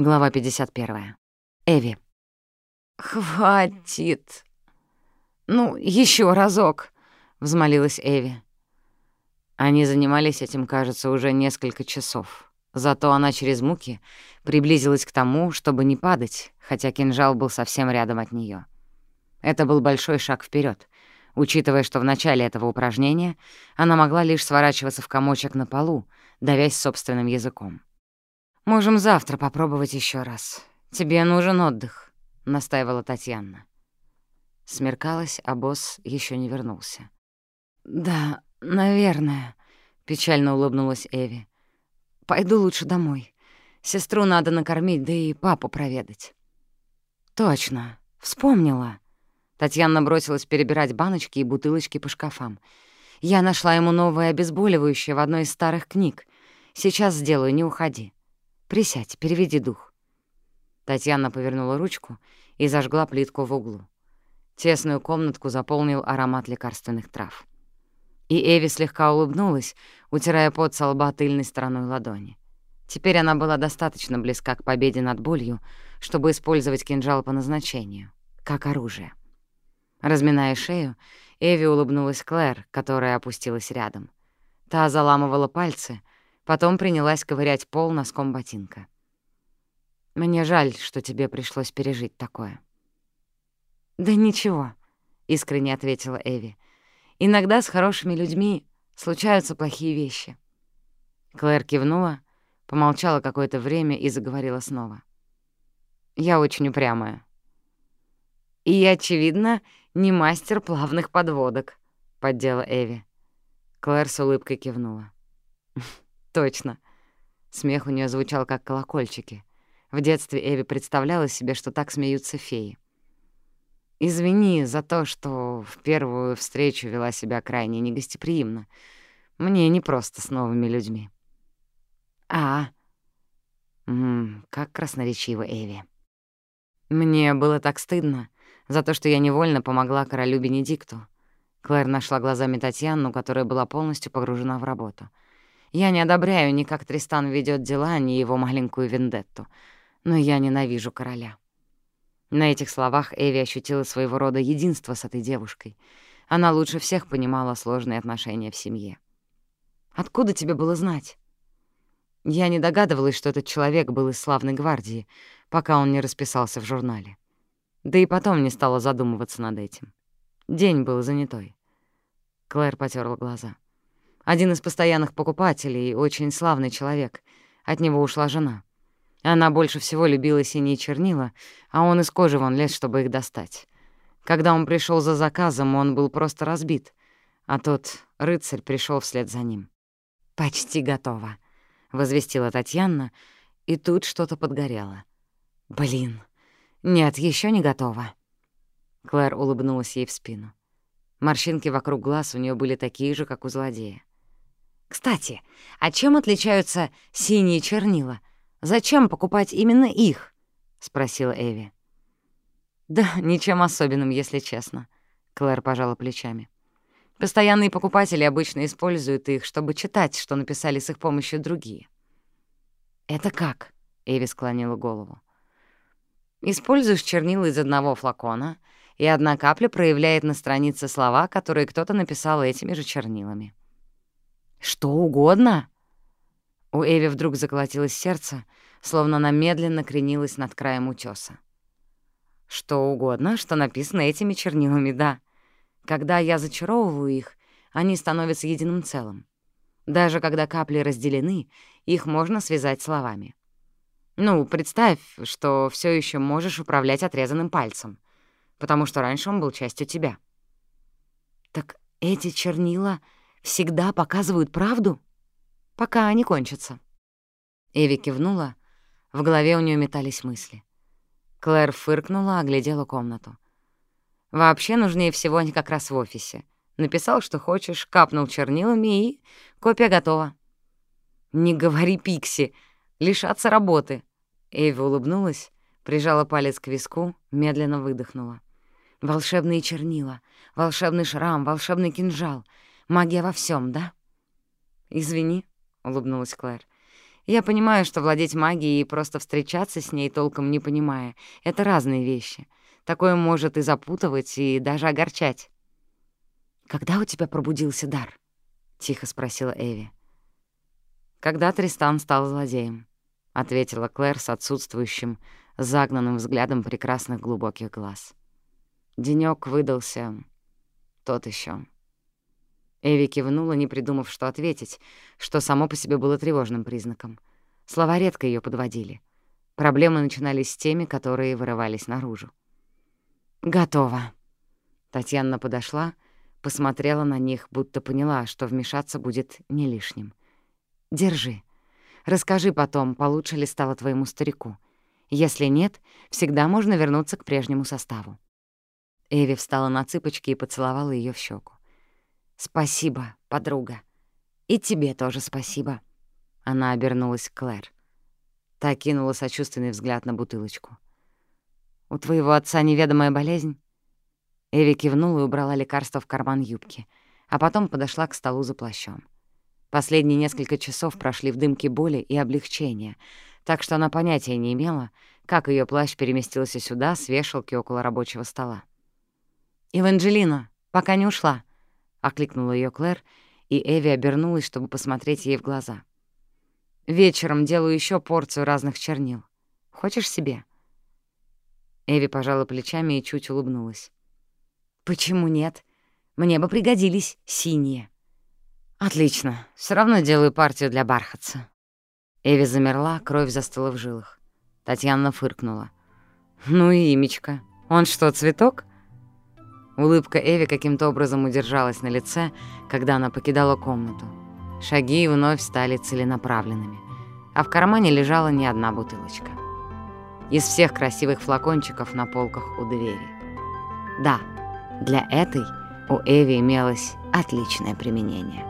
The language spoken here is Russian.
Глава 51. Эви. «Хватит! Ну, еще разок!» — взмолилась Эви. Они занимались этим, кажется, уже несколько часов. Зато она через муки приблизилась к тому, чтобы не падать, хотя кинжал был совсем рядом от нее. Это был большой шаг вперед, учитывая, что в начале этого упражнения она могла лишь сворачиваться в комочек на полу, давясь собственным языком. «Можем завтра попробовать еще раз. Тебе нужен отдых», — настаивала Татьяна. Смеркалось, а босс еще не вернулся. «Да, наверное», — печально улыбнулась Эви. «Пойду лучше домой. Сестру надо накормить, да и папу проведать». «Точно, вспомнила». Татьяна бросилась перебирать баночки и бутылочки по шкафам. «Я нашла ему новое обезболивающее в одной из старых книг. Сейчас сделаю, не уходи. Присядь, переведи дух». Татьяна повернула ручку и зажгла плитку в углу. Тесную комнатку заполнил аромат лекарственных трав. И Эви слегка улыбнулась, утирая пот со лба тыльной стороной ладони. Теперь она была достаточно близка к победе над болью, чтобы использовать кинжал по назначению, как оружие. Разминая шею, Эви улыбнулась Клэр, которая опустилась рядом. Та заламывала пальцы, потом принялась ковырять пол носком ботинка. «Мне жаль, что тебе пришлось пережить такое». «Да ничего», — искренне ответила Эви. «Иногда с хорошими людьми случаются плохие вещи». Клэр кивнула, помолчала какое-то время и заговорила снова. «Я очень упрямая». «И, очевидно, не мастер плавных подводок», — поддела Эви. Клэр с улыбкой кивнула. «Точно». Смех у нее звучал, как колокольчики. В детстве Эви представляла себе, что так смеются феи. «Извини за то, что в первую встречу вела себя крайне негостеприимно. Мне не просто с новыми людьми». «А, М -м, как красноречиво, Эви. Мне было так стыдно за то, что я невольно помогла королю Бенедикту. Клэр нашла глазами Татьяну, которая была полностью погружена в работу. Я не одобряю ни как Тристан ведет дела, ни его маленькую вендетту, но я ненавижу короля. На этих словах Эви ощутила своего рода единство с этой девушкой. Она лучше всех понимала сложные отношения в семье. «Откуда тебе было знать?» Я не догадывалась, что этот человек был из славной гвардии, пока он не расписался в журнале. Да и потом не стала задумываться над этим. День был занятой. Клэр потерла глаза. Один из постоянных покупателей, очень славный человек. От него ушла жена. Она больше всего любила синие чернила, а он из кожи вон лез, чтобы их достать. Когда он пришел за заказом, он был просто разбит, а тот рыцарь пришел вслед за ним. «Почти готово», — возвестила Татьяна, и тут что-то подгорело. «Блин, нет, еще не готово». Клэр улыбнулась ей в спину. Морщинки вокруг глаз у нее были такие же, как у злодея. «Кстати, а чем отличаются синие чернила? Зачем покупать именно их?» — спросила Эви. «Да ничем особенным, если честно», — Клэр пожала плечами. «Постоянные покупатели обычно используют их, чтобы читать, что написали с их помощью другие». «Это как?» — Эви склонила голову. Используешь чернила из одного флакона, и одна капля проявляет на странице слова, которые кто-то написал этими же чернилами. «Что угодно?» У Эви вдруг заколотилось сердце, словно она медленно кренилась над краем утёса. «Что угодно, что написано этими чернилами, да. Когда я зачаровываю их, они становятся единым целым. Даже когда капли разделены, их можно связать словами. Ну, представь, что все еще можешь управлять отрезанным пальцем, потому что раньше он был частью тебя. Так эти чернила всегда показывают правду? Пока они кончатся. Эви кивнула, в голове у нее метались мысли. Клэр фыркнула, оглядела комнату. Вообще нужнее всего они как раз в офисе. Написал, что хочешь, капнул чернилами, и копия готова. «Не говори, Пикси, лишаться работы», Эви улыбнулась, прижала палец к виску, медленно выдохнула. «Волшебные чернила, волшебный шрам, волшебный кинжал. Магия во всем, да?» «Извини», — улыбнулась Клэр. Я понимаю, что владеть магией и просто встречаться с ней, толком не понимая, — это разные вещи. Такое может и запутывать, и даже огорчать. «Когда у тебя пробудился дар?» — тихо спросила Эви. «Когда Тристан стал злодеем», — ответила Клэр с отсутствующим, загнанным взглядом прекрасных глубоких глаз. Денёк выдался тот еще. Эви кивнула, не придумав, что ответить, что само по себе было тревожным признаком. Слова редко ее подводили. Проблемы начинались с теми, которые вырывались наружу. «Готово». Татьяна подошла, посмотрела на них, будто поняла, что вмешаться будет не лишним. «Держи. Расскажи потом, получше ли стало твоему старику. Если нет, всегда можно вернуться к прежнему составу». Эви встала на цыпочки и поцеловала ее в щеку. «Спасибо, подруга. И тебе тоже спасибо». Она обернулась к Клэр. Та кинула сочувственный взгляд на бутылочку. «У твоего отца неведомая болезнь?» Эви кивнула и убрала лекарство в карман юбки, а потом подошла к столу за плащом. Последние несколько часов прошли в дымке боли и облегчения, так что она понятия не имела, как ее плащ переместился сюда с вешалки около рабочего стола. «Эванжелина, пока не ушла», — окликнула ее Клэр, и Эви обернулась, чтобы посмотреть ей в глаза. «Вечером делаю еще порцию разных чернил. Хочешь себе?» Эви пожала плечами и чуть улыбнулась. «Почему нет? Мне бы пригодились синие». «Отлично. Все равно делаю партию для бархатца». Эви замерла, кровь застыла в жилах. Татьяна фыркнула. «Ну и имечко. Он что, цветок?» Улыбка Эви каким-то образом удержалась на лице, когда она покидала комнату. Шаги вновь стали целенаправленными, а в кармане лежала не одна бутылочка. Из всех красивых флакончиков на полках у двери. Да, для этой у Эви имелось отличное применение.